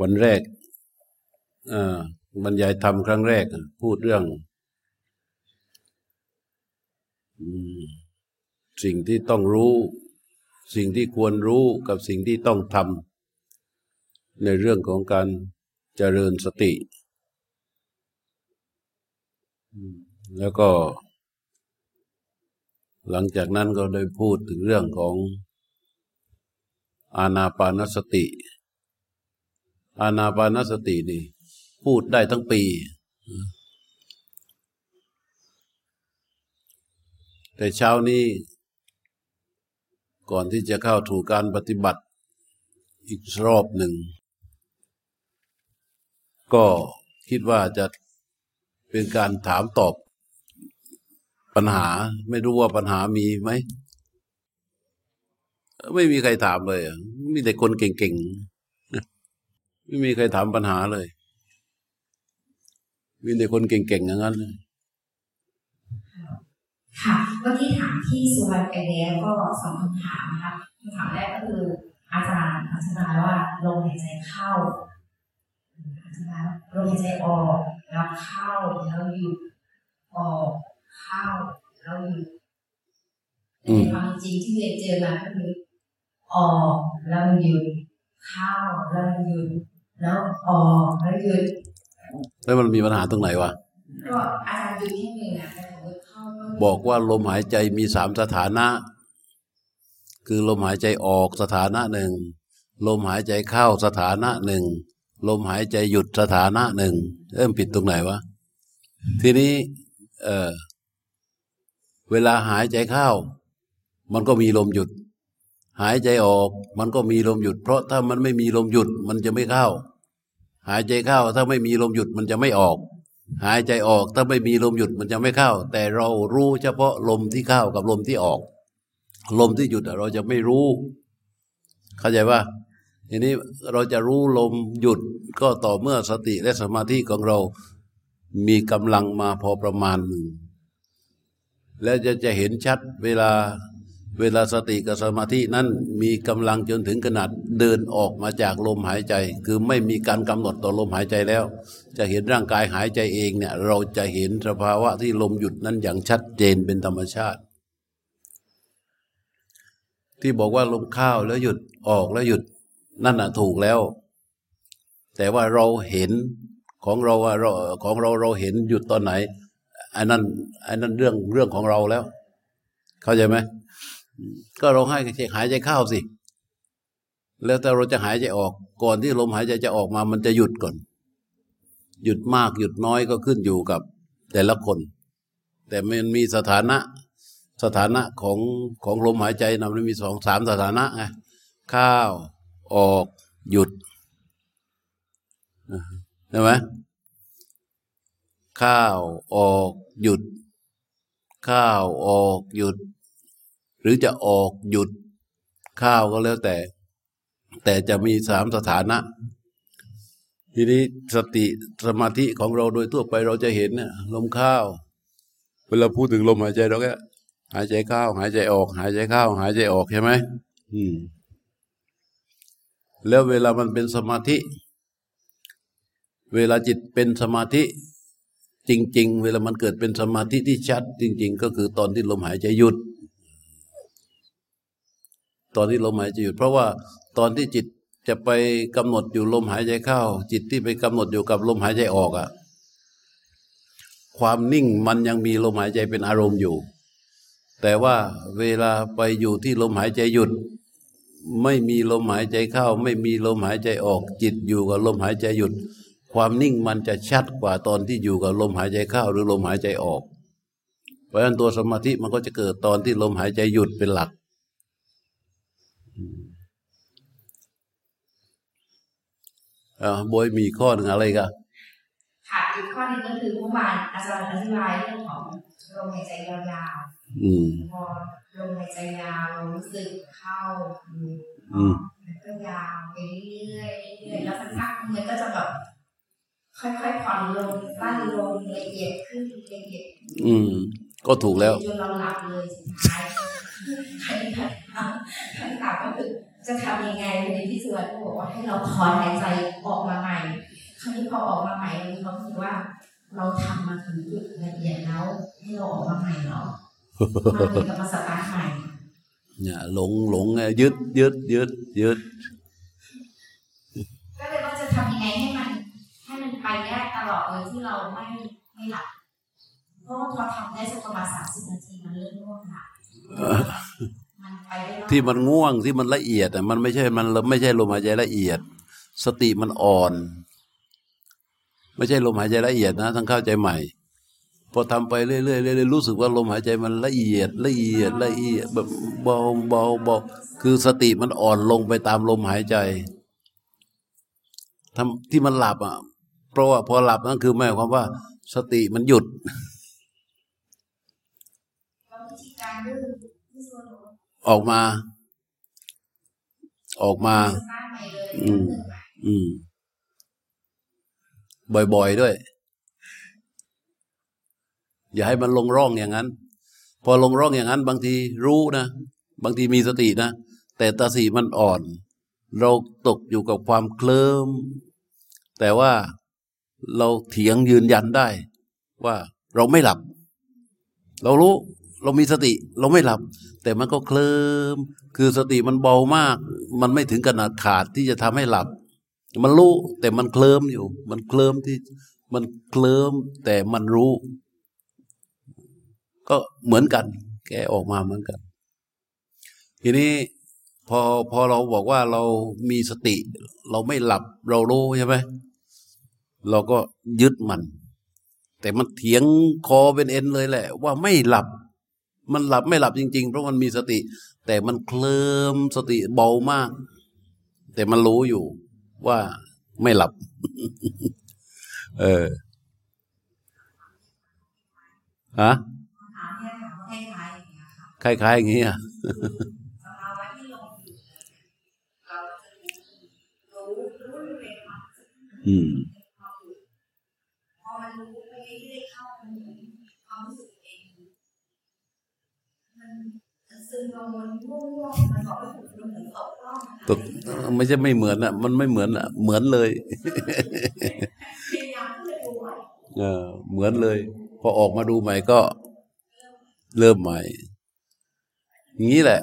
วันแรกบรรยายธรรมครั้งแรก พูดเรื่อง สิ่งที่ต้องรู้ สิ่งที่ควรรู้กับสิ่งที่ต้องทำในเรื่องของการเจริญสติ แล้วก็ หลังจากนั้นก็ได้พูดถึงเรื่องของอานาปานสติ อานาปานสตินี่ พูดได้ทั้งปี แต่เช้านี้ ก่อนที่จะเข้าถูกการปฏิบัติ อีกรอบหนึ่ง ก็คิดว่าจะเป็นการถามตอบปัญหา ไม่รู้ว่าปัญหามีไหม ไม่มีใครถามเลย มีแต่คนเก่งๆ ไม่มีใครถามปัญหาเลย มีแต่คนเก่งๆอย่างนั้นเลยค่ะเมื่อกี้ถามที่สุวรรณไปแล้วก็สองคำถามนะคะคำถามแรกก็คือ อาจารย์อธิบายว่าลมหายใจเข้าอธิบายลมหายใจออก แล้วเข้าแล้วหยุดออกเข้าแล้วหยุดแต่ความจริงที่เรียนเจอมาก็คือออกแล้วหยุดเข้าแล้วหยุด แล้วออกแล้วหยุดแล้วมันมีปัญหาตรงไหนวะก็อาจารย์ดูที่หนึ่งนะบอกว่าลมหายใจมีสามสถานะ คือลมหายใจออกสถานะหนึ่งลมหายใจเข้าสถานะหนึ่งลมหายใจหยุดสถานะหนึ่งเอิ่มผิดตรงไหนวะ ทีนี้ เออเวลาหายใจเข้า มันก็มีลมหยุด หายใจออกมันก็มีลมหยุด เพราะถ้ามันไม่มีลมหยุดมันจะไม่เข้า หายใจเข้าถ้าไม่มีลมหยุดมันจะไม่ออก หายใจออกถ้าไม่มีลมหยุดมันจะไม่เข้า แต่เรารู้เฉพาะลมที่เข้ากับลมที่ออก ลมที่หยุดเราจะไม่รู้ เข้าใจว่าทีนี้เราจะรู้ลมหยุดก็ต่อเมื่อสติและสมาธิของเรา มีกำลังมาพอประมาณหนึ่งและจะจะเห็นชัดเวลา เวลาสติกับสมาธินั้นมีกำลังจนถึงขนาดเดินออกมาจากลมหายใจ คือไม่มีการกำหนดต่อลมหายใจแล้ว จะเห็นร่างกายหายใจเองเนี่ยเราจะเห็นสภาวะที่ลมหยุดนั้นอย่างชัดเจนเป็นธรรมชาติ ที่บอกว่าลมเข้าแล้วหยุดออกแล้วหยุดนั่นน่ะถูกแล้ว แต่ว่าเราเห็นของเราว่าเราของเราเราเห็นหยุดตอนไหนอันนั้นอันนั้นเรื่องเรื่องของเราแล้ว เข้าใจไหม ก็เราให้หายใจเข้าสิ แล้วแต่เราจะหายใจออก ก่อนที่ลมหายใจจะออกมามันจะหยุดก่อน หยุดมากหยุดน้อยก็ขึ้นอยู่กับแต่ละคน แต่มันมีสถานะสถานะของของลมหายใจนะมันมีสองสามสถานะไงข้าวออกหยุดใช่ไหมข้าวออกหยุด ข้าวออกหยุด หรือจะออกหยุดข้าวก็แล้วแต่ แต่จะมีสามสถานะ ทีนี้สติสมาธิของเราโดยทั่วไปเราจะเห็นลมข้าว เวลาพูดถึงลมหายใจเราก็หายใจเข้าหายใจออก หายใจเข้าหายใจออกใช่ไหมอืม แล้วเวลามันเป็นสมาธิ เวลาจิตเป็นสมาธิ จริง ๆ เวลามันเกิดเป็นสมาธิที่ชัด จริง ๆ ก็คือตอนที่ลมหายใจหยุด ตอนที่ลมหายใจหยุด เพราะว่าตอนที่จิตจะไปกำหนดอยู่ลมหายใจเข้า จิตที่ไปกำหนดอยู่กับลมหายใจออกอะความนิ่งมันยังมีลมหายใจเป็นอารมณ์อยู่ แต่ว่าเวลาไปอยู่ที่ลมหายใจหยุด ไม่มีลมหายใจเข้า ไม่มีลมหายใจออก จิตอยู่กับลมหายใจหยุด ความนิ่งมันจะชัดกว่าตอนที่อยู่กับลมหายใจเข้า หรือลมหายใจออก เพราะฉะนั้นตัวสมาธิมันก็จะเกิดตอนที่ลมหายใจหยุดเป็นหลัก อ่าบอยมีข้อหนึ่งอะไรกันค่ะอีกข้อนึงก็คือเมื่อวานอาจารย์อธิบายเรื่องของลมหายใจยาวๆพอลมหายใจยาวรู้สึกเข้าอืมก็ยาวไปเรื่อยๆเรื่อยๆแล้วสักพักมันก็จะแบบค่อยๆผ่อนลงสั้นลงละเอียดขึ้นละเอียดอืม ก็ถูกแล้วจนเราหลับเลยสุดท้ายคำถามก็คือจจะทำยังไงในที่สุดก็บอกว่าให้เราถอนหายใจออกมาใหม่ ครั้นี้พอออกมาใหม่เรามีความรู้สึกว่า เราทำมาถึงจุดละเอียดแล้วให้เราออกมาใหม่เนาะมาเป็นกับมาสตาร์ทใหม่เนี่ยหลงหลงไงยึดยึดยึดยึดก็เลยว่าจะทำยังไงให้มัน ให้มันไปได้ตลอดเลยที่เราไม่ไม่หลับเพราะว่าพอทำได้สักประมาณสามสิบนาทีมันเริ่มง่วงค่ะ ที่มันง่วงที่มันละเอียดอะมันไม่ใช่มันไม่ใช่ลมหายใจละเอียด สติมันอ่อน ไม่ใช่ลมหายใจละเอียดนะทั้งเข้าใจใหม่ พอทำไปเรื่อยๆเรื่อยๆรู้สึกว่าลมหายใจมันละเอียดละเอียดละเอียดแบบเบาเบาเบาคือสติมันอ่อนลงไปตามลมหายใจทำที่มันหลับอะเพราะว่าพอหลับนั่นคือหมายความว่า สติมันหยุดวิธีการดื้อที่ส่วนหนู ออกมา ออกมา อืม อืม บ่อยๆด้วย อย่าให้มันลงร่องอย่างนั้น พอลงร่องอย่างนั้น บางทีรู้นะ บางทีมีสตินะ แต่ตาสีมันอ่อน เราตกอยู่กับความเคลิ้มแต่ว่าเราเถียงยืนยันได้ ว่าเราไม่หลับ เรารู้ เรามีสติ เราไม่หลับ แต่มันก็เคลิมคือสติมันเบามาก มันไม่ถึงขนาดขาดที่จะทำให้หลับ มันรู้แต่มันเคลิมอยู่ มันเคลิมที่มันเคลิมแต่มันรู้ ก็เหมือนกัน แกออกมาเหมือนกัน ทีนี้พอพอเราบอกว่าเรามีสติ เราไม่หลับเรารู้ใช่ไหมเราก็ยึดมัน แต่มันเถียงคอเป็นเอ็นเลยแหละ ว่าไม่หลับ มันหลับไม่หลับจริง ๆ เพราะมันมีสติ แต่มันเคลิ้มสติเบามาก แต่มันรู้อยู่ว่าไม่หลับ เออฮะคำถามเนี่ยค่ะคล้ายๆอย่างเงี้ยค่ะคล้ายๆอย่างนี้อะสภาวะที่ลงอยู่เราจะรู้รู้รู้เลยค่ะอืม พอมันรู้ไปเรื่อยๆเข้ามันเหมือนความรู้สึกเอง มันซึมลงมันง่วงๆมันบอกว่าถูกมันเหมือน ตกไม่ใช่ไม่เหมือนอะ มันไม่เหมือนอะ เหมือนเลยเออเหมือนเลย พอออกมาดูใหม่ก็เริ่มใหม่อย่างนี้แหละ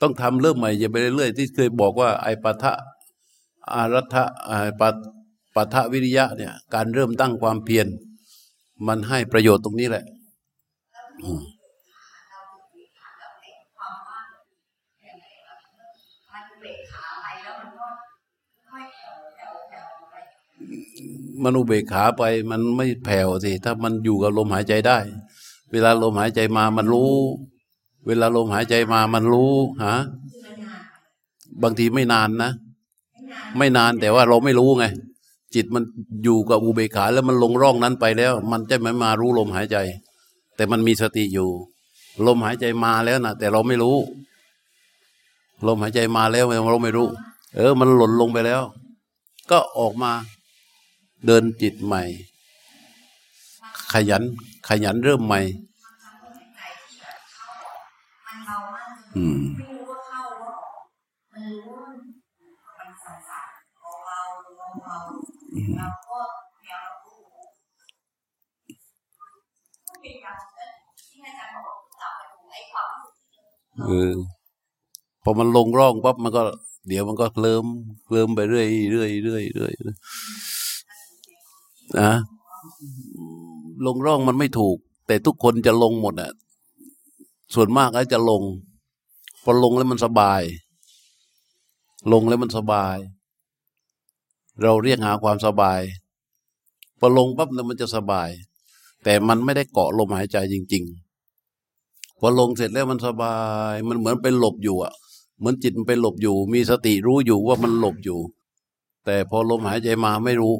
ต้องทำเริ่มใหม่อย่าไปเรื่อยๆที่เคยบอกว่า ไอปะทะอารัฐะไอปะปะทะวิริยะเนี่ย การเริ่มตั้งความเพียรมันให้ประโยชน์ตรงนี้แหละ อืม มันอุเบกขาไป มันไม่แผ่วสิถ้ามันอยู่กับลมหายใจได้ เวลาลมหายใจมามันรู้ เวลาลมหายใจมามันรู้ฮะบางทีไม่นานนะไม่นานไม่นานแต่ว่าเราไม่รู้ไง จิตมันอยู่กับอุเบกขาแล้วมันลงร่องนั้นไปแล้ว มันจะไม่มารู้ลมหายใจ แต่มันมีสติอยู่ ลมหายใจมาแล้วนะแต่เราไม่รู้ ลมหายใจมาแล้วเราไม่รู้ เออ มันหล่นลงไปแล้ว ก็ออกมา เดินจิตใหม่ ขยัน ขยันเริ่มใหม่อืมไม่รู้ว่าเข้าว่าออกมันรู้ว่ามันสั่นๆเบาๆเบาเราก็พยายามรับรู้ก็พยายามที่อาจารย์บอกอ้ความรู้สึกเออพอมันลงร่องปั๊บมันก็ เดี๋ยวมันก็เคลิมเคลิมไปเรื่อยเรื่อยเรื่อยเรื่อย นะลงร่องมันไม่ถูก แต่ทุกคนจะลงหมดอะ ส่วนมากแล้วจะลง พอลงแล้วมันสบาย ลงแล้วมันสบาย เราเรียกหาความสบายพอลงปั๊บเนี่ยมันจะสบาย แต่มันไม่ได้เกาะลมหายใจจริง ๆ พอลงเสร็จแล้วมันสบาย มันเหมือนเป็นหลบอยู่อะ เหมือนจิตมันไปหลบอยู่ มีสติรู้อยู่ว่ามันหลบอยู่ แต่พอลมหายใจมาไม่รู้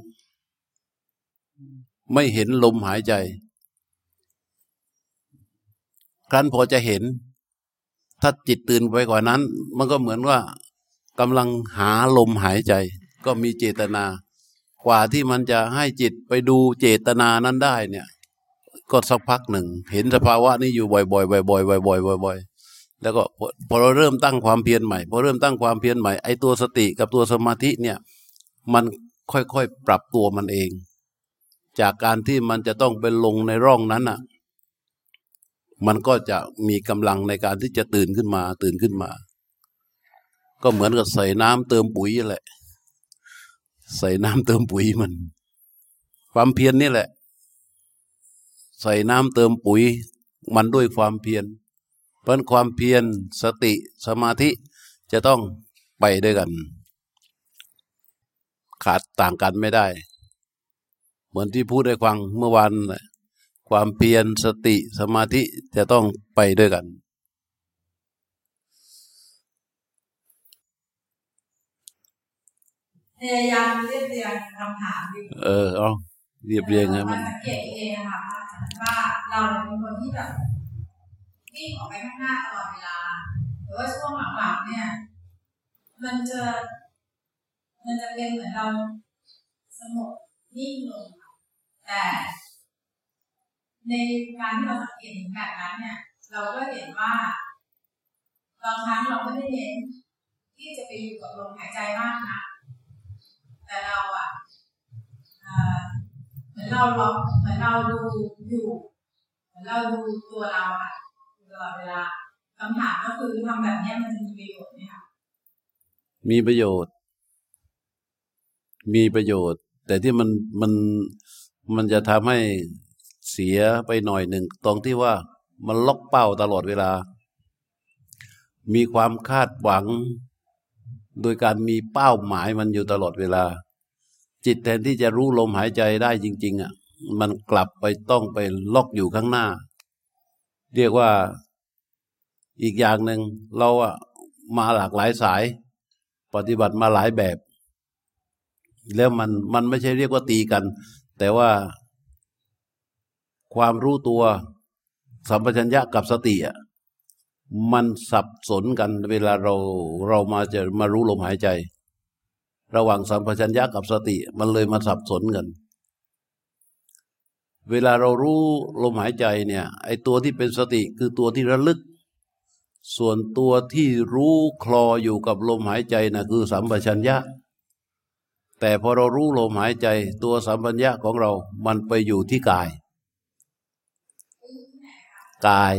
ไม่เห็นลมหายใจ ครั้นพอจะเห็น ถ้าจิตตื่นไปกว่านั้น มันก็เหมือนว่ากำลังหาลมหายใจ ก็มีเจตนา กว่าที่มันจะให้จิตไปดูเจตนานั้นได้เนี่ย ก็สักพักหนึ่ง เห็นสภาวะนี้อยู่บ่อยๆบ่อยๆบ่อยๆบ่อยๆบ่อยแล้วก็พอพอเราเริ่มตั้งความเพียรใหม่พอเริ่มตั้งความเพียรใหม่ไอ้ตัวสติกับตัวสมาธิเนี่ย มันค่อยๆปรับตัวมันเอง จากการที่มันจะต้องไปลงในร่องนั้นอะ มันก็จะมีกำลังในการที่จะตื่นขึ้นมา ตื่นขึ้นมา ก็เหมือนกับใส่น้ำเติมปุ๋ยแหละ ใส่น้ำเติมปุ๋ยมัน ความเพียรนนี่แหละ ใส่น้ำเติมปุ๋ย มันด้วยความเพียร เพราะความเพียรสติสมาธิจะต้องไปด้วยกัน ขาดต่างกันไม่ได้ เหมือนที่พูดให้ฟังเมื่อวานแหละความเพียรสติสมาธิจะต้องไปด้วยกัน พยายามเรียบเรียงคำถามดีเออเอาเรียบเรียงให้มันสังเกตเองอะค่ะว่าเราเป็นคนที่แบบวิ่งออกไปข้างหน้าตลอดเวลาหรือว่าช่วงหลังๆเนี่ย มันจะมันจะเป็นเหมือนเราสงบนิ่งลงค่ะ แต่ในการที่เราสังเกตเห็นแบบนั้นเนี่ย เราก็เห็นว่าบางครั้งเราไม่ได้เน้นที่จะไปอยู่กับลมหายใจมากนะแต่เราอะอ่าเหมือนเราลองเหมือนเราดูอยู่เหมือนเราดูตัวเราอะตลอดเวลาคำถามก็คือทำแบบนี้มันจะมีประโยชน์ไหมคะมีประโยชน์ มีประโยชน์ แต่ที่มันมัน มันจะทำให้เสียไปหน่อยหนึ่ง ตรงที่ว่ามันล็อกเป้าตลอดเวลา มีความคาดหวัง โดยการมีเป้าหมายมันอยู่ตลอดเวลา จิตแทนที่จะรู้ลมหายใจได้จริง ๆอะมันกลับไปต้องไปล็อกอยู่ข้างหน้า เรียกว่าอีกอย่างหนึ่งเราอะมาหลากหลายสาย ปฏิบัติมาหลายแบบ แล้วมันมันไม่ใช่เรียกว่าตีกัน แต่ว่า ความรู้ตัวสัมปชัญญะกับสติอะมันสับสนกันเวลาเราเรามาจะมารู้ลมหายใจ ระหว่างสัมปชัญญะกับสติ มันเลยมาสับสนกัน เวลาเรารู้ลมหายใจเนี่ย ไอตัวที่เป็นสติคือตัวที่ระลึก ส่วนตัวที่รู้คลออยู่กับลมหายใจนะคือสัมปชัญญะ แต่พอเรารู้ลมหายใจตัวสัมปัญญะของเรา มันไปอยู่ที่กาย กาย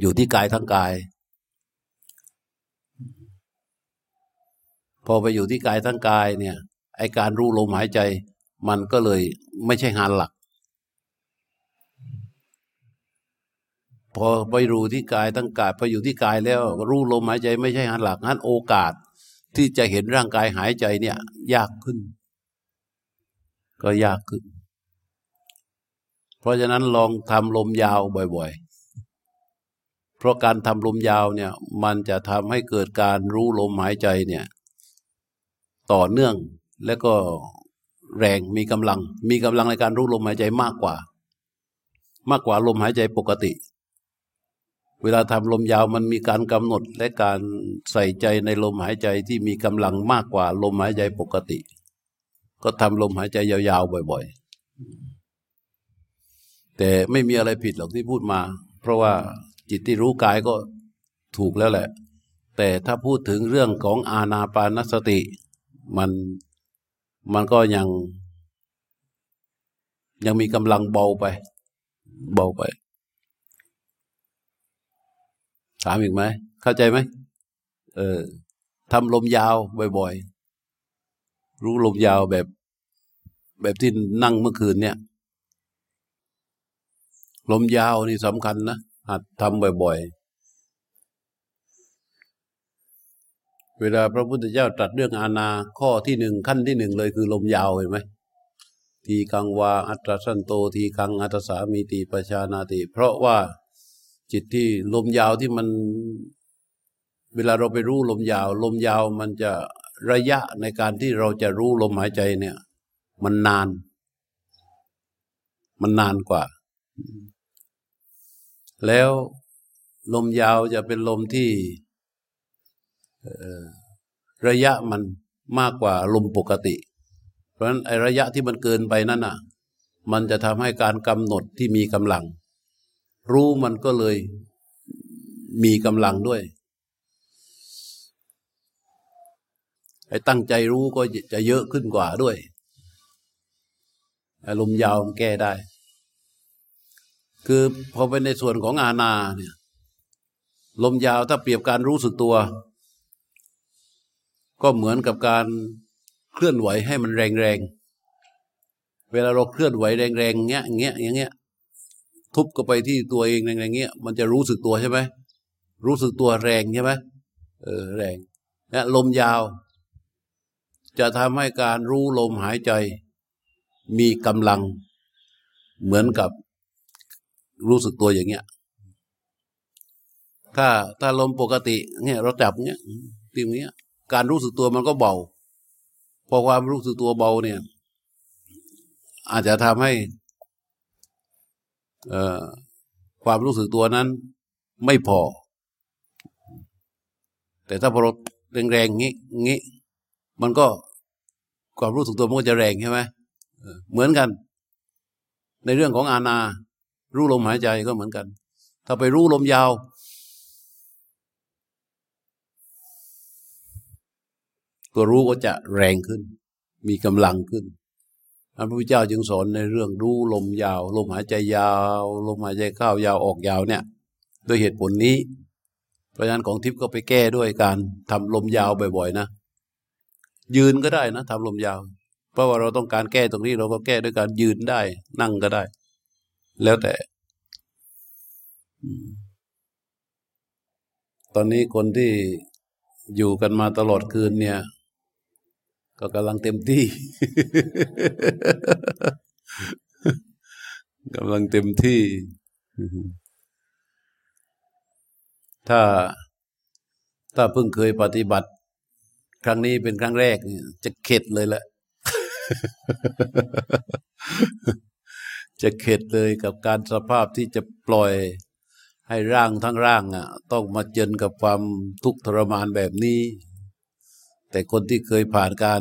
อยู่ที่กายทั้งกาย พอไปอยู่ที่กายทั้งกายเนี่ย ไอการรู้ลมหายใจ มันก็เลยไม่ใช่งานหลัก พอไปรู้ที่กายทั้งกาย พออยู่ที่กายแล้ว รู้ลมหายใจไม่ใช่งานหลักงั้นโอกาส ที่จะเห็นร่างกายหายใจเนี่ย ยากขึ้น ก็ยากขึ้น เพราะฉะนั้นลองทำลมยาวบ่อยๆ เพราะการทำลมยาวเนี่ย มันจะทำให้เกิดการรู้ลมหายใจเนี่ย ต่อเนื่องและก็แรงมีกำลัง มีกำลังในการรู้ลมหายใจมากกว่า มากกว่าลมหายใจปกติ เวลาทำลมยาวมันมีการกำหนดและการใส่ใจในลมหายใจที่มีกำลังมากกว่าลมหายใจปกติ ก็ทำลมหายใจยาวๆบ่อย ๆ แต่ไม่มีอะไรผิดหรอกที่พูดมา เพราะว่าจิตที่รู้กายก็ถูกแล้วแหละ แต่ถ้าพูดถึงเรื่องของอาณาปานสติ มันมันก็ยัง ยังมีกำลังเบาไป เบาไป ถามอีกไหม เข้าใจไหมเออทำลมยาวบ่อยๆ รู้ลมยาวแบบ แบบที่นั่งเมื่อคืนเนี่ย ลมยาวนี่สำคัญนะหัดทำบ่อยๆ เวลาพระพุทธเจ้าตรัสเรื่องอาณาข้อที่หนึ่งขั้นที่หนึ่งเลยคือลมยาวเห็นไหมทีกังวาอัตราสันโตทีกังอัตสามีติปชานาติ เพราะว่า จิตที่ลมยาวที่มัน เวลาเราไปรู้ลมยาว ลมยาวมันจะระยะในการที่เราจะรู้ลมหายใจเนี่ย มันนาน มันนานกว่า แล้วลมยาวจะเป็นลมที่ระยะมันมากกว่าลมปกติ เพราะฉะนั้นไอ้ระยะที่มันเกินไปนั่นน่ะ มันจะทำให้การกำหนดที่มีกำลัง รู้มันก็เลยมีกำลังด้วยไอ้ตั้งใจรู้ก็จะเยอะขึ้นกว่าด้วย อารมณ์ยาวมันแก้ได้ คือพอเป็นในส่วนของอาณาเนี่ยลมยาวถ้าเปรียบการรู้สึกตัว ก็เหมือนกับการเคลื่อนไหวให้มันแรงๆ เวลาเราเคลื่อนไหวแรงๆเงี้ยเงี้ยอย่างเงี้ย ทุบก็ไปที่ตัวเองแรงๆเงี้ย มันจะรู้สึกตัวใช่ไหมรู้สึกตัวแรงใช่ไหมเออแรงนะลมยาว จะทำให้การรู้ลมหายใจ มีกำลัง เหมือนกับรู้สึกตัวอย่างเงี้ย ถ้าถ้าลมปกติเนี่ยเราจับเงี้ยตีเงี้ย การรู้สึกตัวมันก็เบา พอความรู้สึกตัวเบาเนี่ย อาจจะทำให้ ความรู้สึกตัวนั้นไม่พอ แต่ถ้าพอเราแรงๆงี้งี้ มันก็ความรู้สึกตัวมันก็จะแรงใช่ไหมเหมือนกัน ในเรื่องของอาณา รู้ลมหายใจก็เหมือนกัน ถ้าไปรู้ลมยาวก็รู้ก็จะแรงขึ้น มีกำลังขึ้น พระพุทธเจ้าจึงสอนในเรื่องรู้ลมยาว ลมหายใจยาว ลมหายใจเข้ายาวออกยาวเนี่ยด้วยเหตุผลนี้ เพราะฉะนั้นของทิพย์ก็ไปแก้ด้วยการทำลมยาวบ่อยๆนะ ยืนก็ได้นะทำลมยาว เพราะว่าเราต้องการแก้ตรงนี้เราก็แก้ด้วยการยืนได้ นั่งก็ได้ แล้วแต่ ตอนนี้คนที่อยู่กันมาตลอดคืนเนี่ย ก็กำลังเต็มที่กำลังเต็มที่ ถ้าถ้าเพิ่งเคยปฏิบัติ ครั้งนี้เป็นครั้งแรกเนี่ยจะเข็ดเลยแหละ จะเข็ดเลยกับการสภาพที่จะปล่อยให้ร่างทั้งร่างอะ ต้องมาเจนกับความทุกข์ทรมานแบบนี้ แต่คนที่เคยผ่านการ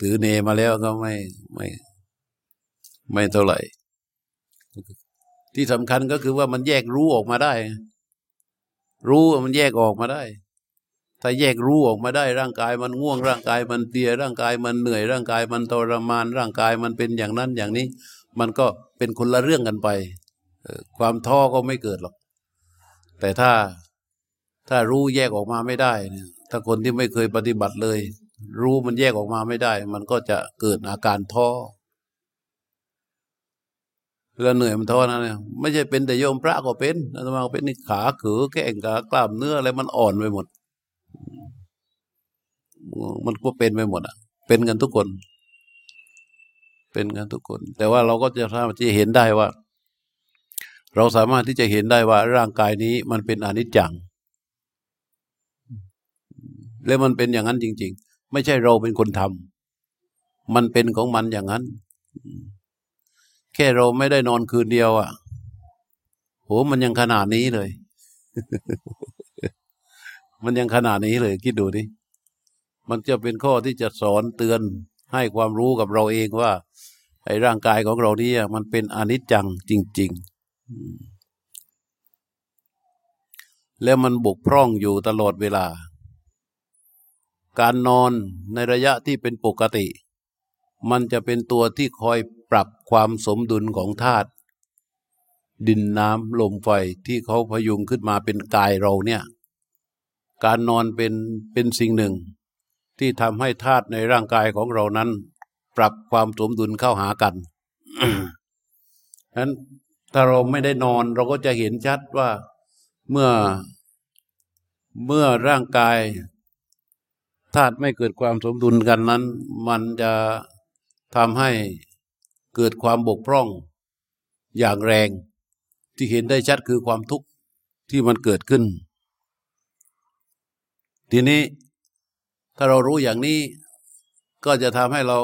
ถือเนมาแล้วก็ไม่ไม่ไม่เท่าไหร่ ที่สำคัญก็คือว่ามันแยกรู้ออกมาได้ รู้มันแยกออกมาได้ ถ้าแยกรู้ออกมาได้ ร่างกายมันง่วงร่างกายมันเตียร่างกายมันเหนื่อย ร่างกายมันทรมาน ร่างกายมันเป็นอย่างนั้นอย่างนี้ มันก็เป็นคนละเรื่องกันไปความท้อก็ไม่เกิดหรอก แต่ถ้าถ้ารู้แยกออกมาไม่ได้เนี่ย ถ้าคนที่ไม่เคยปฏิบัติเลย รู้มันแยกออกมาไม่ได้ มันก็จะเกิดอาการท้อเวลาเหนื่อยมันท้อนะเนี่ยไม่ใช่เป็นแต่โยมพระก็เป็นอาตมาเป็นนี่ขาขือแข้งขากล้ามเนื้ออะไรมันอ่อนไปหมด มันก็เป็นไปหมดอะ เป็นกันทุกคน เป็นกันทุกคน แต่ว่าเราก็จะสามารถที่จะเห็นได้ว่า เราสามารถที่จะเห็นได้ว่าร่างกายนี้มันเป็นอนิจจัง และมันเป็นอย่างนั้นจริง ๆ ไม่ใช่เราเป็นคนทำมันเป็นของมันอย่างนั้น แค่เราไม่ได้นอนคืนเดียวอะโหมันยังขนาดนี้เลย มันยังขนาดนี้เลย คิดดูดิมันจะเป็นข้อที่จะสอนเตือนให้ความรู้กับเราเองว่า ไอ้ร่างกายของเรานี่มันเป็นอนิจจังจริง ๆ แล้วมันบกพร่องอยู่ตลอดเวลา การนอนในระยะที่เป็นปกติ มันจะเป็นตัวที่คอยปรับความสมดุลของธาตุดินน้ำลมไฟที่เขาพยุงขึ้นมาเป็นกายเราเนี่ย การนอนเป็นเป็นสิ่งหนึ่ง ที่ทำให้ธาตุในร่างกายของเรานั้น ปรับความสมดุลเข้าหากันนั้นถ้าเราไม่ได้นอนเราก็จะเห็นชัดว่าเมื่อเมื่อร่างกาย ธาตุไม่เกิดความสมดุลกันนั้น มันจะทำให้เกิดความบกพร่องอย่างแรง ที่เห็นได้ชัดคือความทุกข์ที่มันเกิดขึ้น ทีนี้ถ้าเรารู้อย่างนี้ก็จะทำให้เรา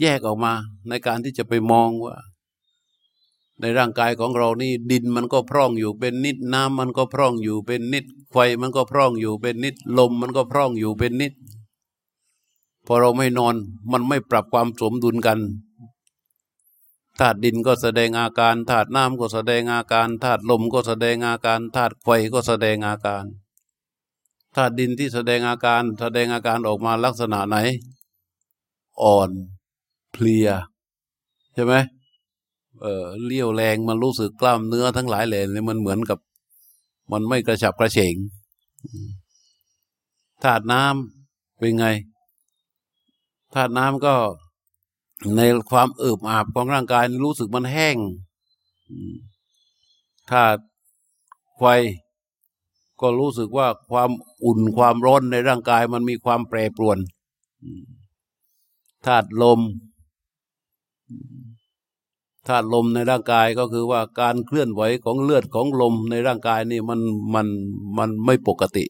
แยกออกมาในการที่จะไปมองว่า ในร่างกายของเรานี่ดินมันก็พร่องอยู่เป็นนิดน้ำมันก็พร่องอยู่เป็นนิดไฟมันก็พร่องอยู่เป็นนิดลมมันก็พร่องอยู่เป็นนิด พอเราไม่นอนมันไม่ปรับความสมดุลกันธาตุดินก็แสดงอาการธาตุน้ำก็แสดงอาการธาตุลมก็แสดงอาการธาตุไฟก็แสดงอาการธาตุดินที่แสดงอาการแสดงอาการออกมาลักษณะไหน อ่อน เพลีย ใช่ไหม เออเลี้ยวแรงมันรู้สึกกล้ามเนื้อทั้งหลายเลยนี่มันเหมือนกับ มันไม่กระฉับกระเฉงธาตุน้ำเป็นไงธาตุน้ำก็ในความเอิบอาบของร่างกายรู้สึกมันแห้งธาตุไฟก็รู้สึกว่าความอุ่นความร้อนในร่างกายมันมีความแปรปรวนธาตุลม ธาตุลมในร่างกายก็คือว่าการเคลื่อนไหวของเลือดของลมในร่างกายนี่มันมันมันไม่ปกติ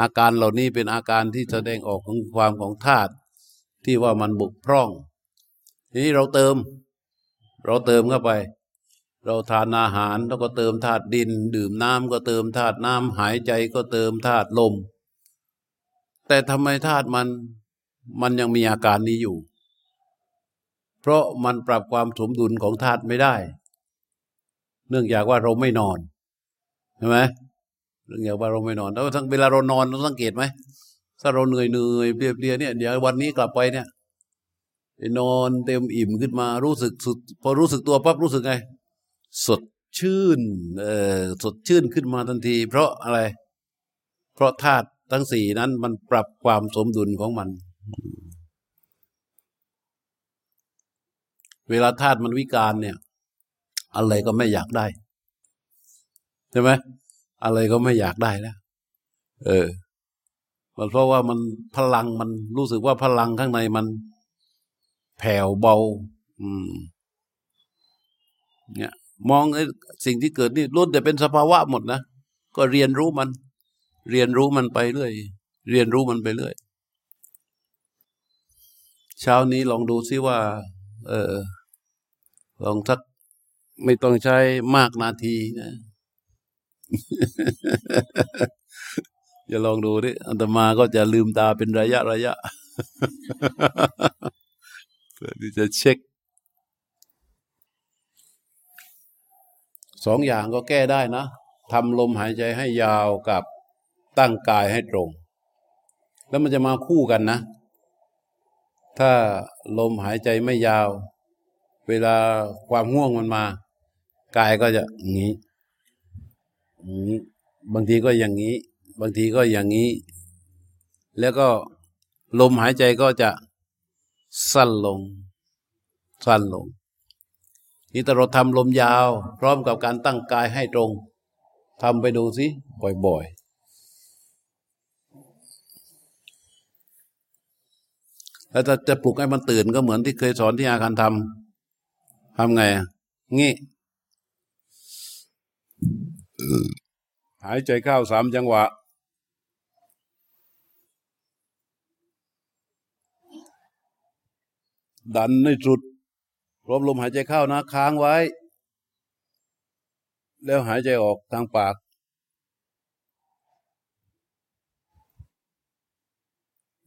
อาการเหล่านี้เป็นอาการที่แสดงออกของความของธาตุที่ว่ามันบกพร่อง ทีนี้เราเติม เราเติมเข้าไป เราทานอาหารแล้วก็เติมธาตุดิน ดื่มน้ำก็เติมธาตุน้ำหายใจก็เติมธาตุลม แต่ทำไมธาตุมันมันยังมีอาการนี้อยู่ เพราะมันปรับความสมดุลของธาตุไม่ได้ เนื่องจากว่าเราไม่นอนใช่ไหมเนื่องจากว่าเราไม่นอน แล้วทั้งเวลาเรานอนเราสังเกตไหมถ้าเราเหนื่อยเหนื่อยเพลียเพลียเนี่ยเดี๋ยววันนี้กลับไปเนี่ยไปนอนเต็มอิ่มขึ้นมารู้สึกสุด พอรู้สึกตัวปั๊บรู้สึกไง สดชื่นเออสดชื่นขึ้นมาทันที เพราะอะไร เพราะธาตุทั้งสี่นั้นมันปรับความสมดุลของมัน เวลาธาตุมันวิการเนี่ย อะไรก็ไม่อยากได้ใช่ไหมอะไรก็ไม่อยากได้แล้วเออมันเพราะว่ามันพลังมันรู้สึกว่าพลังข้างในมันแผ่วเบา อืม เนี่ย มองไอ้สิ่งที่เกิดนี่ล้วนแต่เป็นสภาวะหมดนะก็เรียนรู้มัน เรียนรู้มันไปเรื่อยเรียนรู้มันไปเรื่อยเช้านี้ลองดูซิว่า เออ ลองสักไม่ต้องใช้มากนาทีนะจะลองดูดิอัตมาก็จะลืมตาเป็นระยะระยะเพื่อที่จะเช็คสองอย่างก็แก้ได้นะทำลมหายใจให้ยาวกับตั้งกายให้ตรง แล้วมันจะมาคู่กันนะ ถ้าลมหายใจไม่ยาว เวลาความง่วงมันมากายก็จะอย่างนี้บางทีก็อย่างนี้ บางทีก็อย่างนี้ แล้วก็ลมหายใจก็จะสั้นลง สั้นลง นี่แต่เราทำลมยาว พร้อมกับการตั้งกายให้ตรงทำไปดูสิบ่อยๆ แล้วจะจะปลุกให้มันตื่นก็เหมือนที่เคยสอนที่อาคารทำ ทำไงงี้หายใจเข้าสามจังหวะ ดันให้สุดรบลมหายใจเข้านะ ค้างไว้ แล้วหายใจออกทางปาก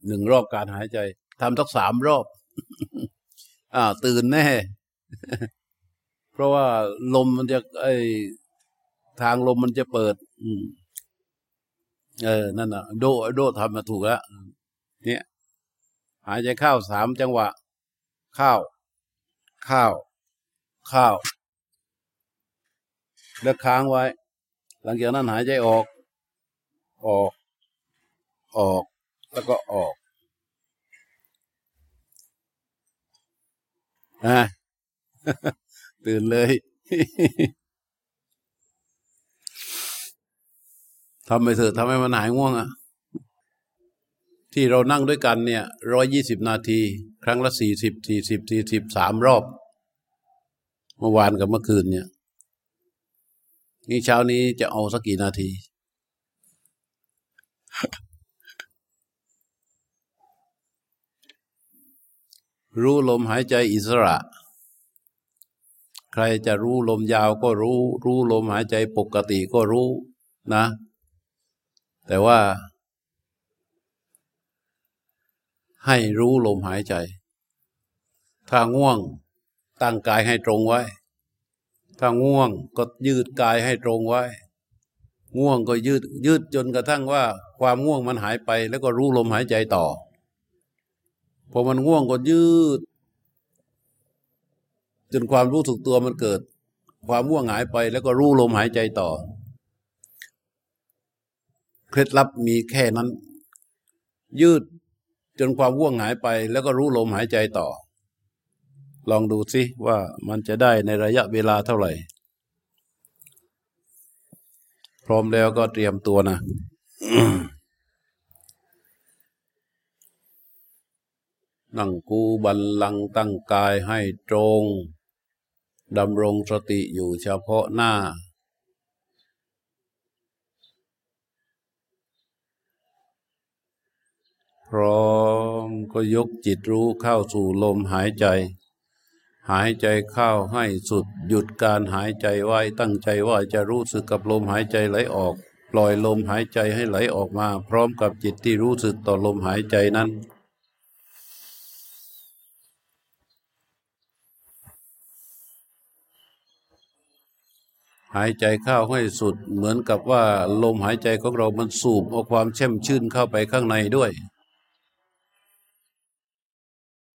หนึ่งรอบการหายใจทำสักสามรอบ อ่า ตื่นแน่ เพราะว่าลมมันจะ ไอทางลมมันจะเปิด อืม เออ นั่นน่ะ โดโดทำมาถูกแล้วเนี่ย หายใจเข้าสามจังหวะ เข้าวข้าวข้า แล้วค้างไว้ หลังจากนั้นหายใจออก ออก ออก แล้วก็ออก อ่ ตื่นเลยทำไปเถอะทำให้มันหายง่วงอะ่ะที่เรานั่งด้วยกันเนี่ยร้อยยี่สิบนาที ครั้งละสี่สิบสี่สิบสี่สิบสามรอบ เมื่อวานกับเมื่อคืนเนี่ย นี่เช้านี้จะเอาสักกี่นาที รู้ลมหายใจอิสระ ใครจะรู้ลมยาวก็รู้ รู้ลมหายใจปกติก็รู้นะ แต่ว่า ให้รู้ลมหายใจ ถ้าง่วงตั้งกายให้ตรงไว้ ถ้าง่วงก็ยืดกายให้ตรงไว้ ง่วงก็ยืดยืดจนกระทั่งว่า ความง่วงมันหายไป แล้วก็รู้ลมหายใจต่อพอมันง่วงก็ยืด จนความรู้สึกตัวมันเกิด ความง่วงหายไปแล้วก็รู้ลมหายใจต่อ เคล็ดลับมีแค่นั้น ยืดจนความง่วงหายไป แล้วก็รู้ลมหายใจต่อ ลองดูสิว่ามันจะได้ในระยะเวลาเท่าไหร่ พร้อมแล้วก็เตรียมตัวนะ นั่งกูบันลังตั้งกายให้ตรงดำรงสติอยู่เฉพาะหน้า พร้อมก็ยกจิตรู้เข้าสู่ลมหายใจ หายใจเข้าให้สุดหยุดการหายใจไว้ตั้งใจว่าจะรู้สึกกับลมหายใจไหลออก ปล่อยลมหายใจให้ไหลออกมา พร้อมกับจิตที่รู้สึกต่อลมหายใจนั้น หายใจเข้าให้สุด เหมือนกับว่าลมหายใจของเรามันสูบเอาความแช่มชื่นเข้าไปข้างในด้วย